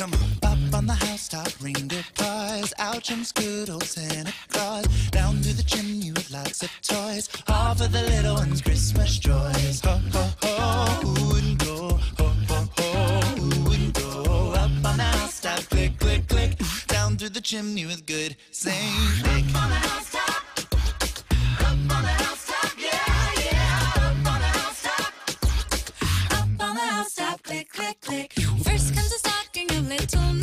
Come on, housetop, reindeer cars, out jumps good old Santa Claus. Down through the chimney with lots of toys, all for the little ones' Christmas joys. Ho ho ho, who wouldn't go? Ho ho ho, who wouldn't go? Up on the housetop, click click click, down through the chimney with good Saint Nick. Up on the housetop, up on the housetop, yeah yeah. Up on the housetop, up on the housetop, click, click, click. First comes a stocking of little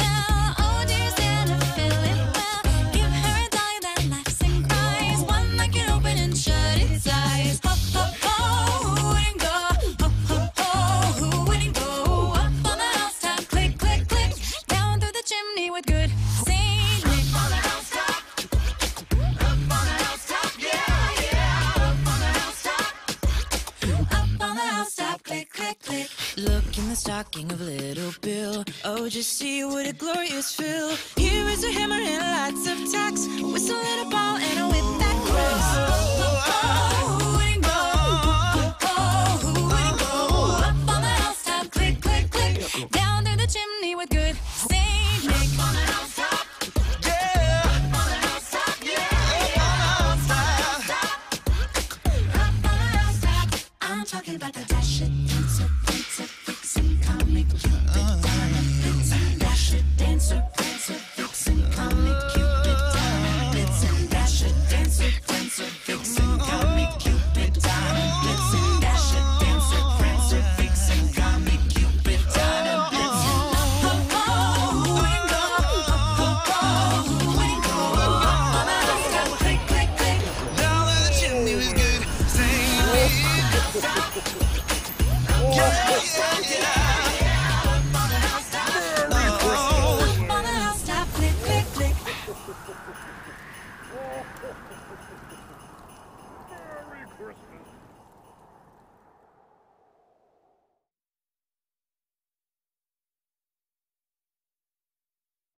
stocking of little Will. Oh, just see what a glorious fill. Here is a hammer and lots of tacks, a whistle and a ball and a whip that cracks. Oh, oh, oh, Down through the chimney with good Saint Nick. worth it.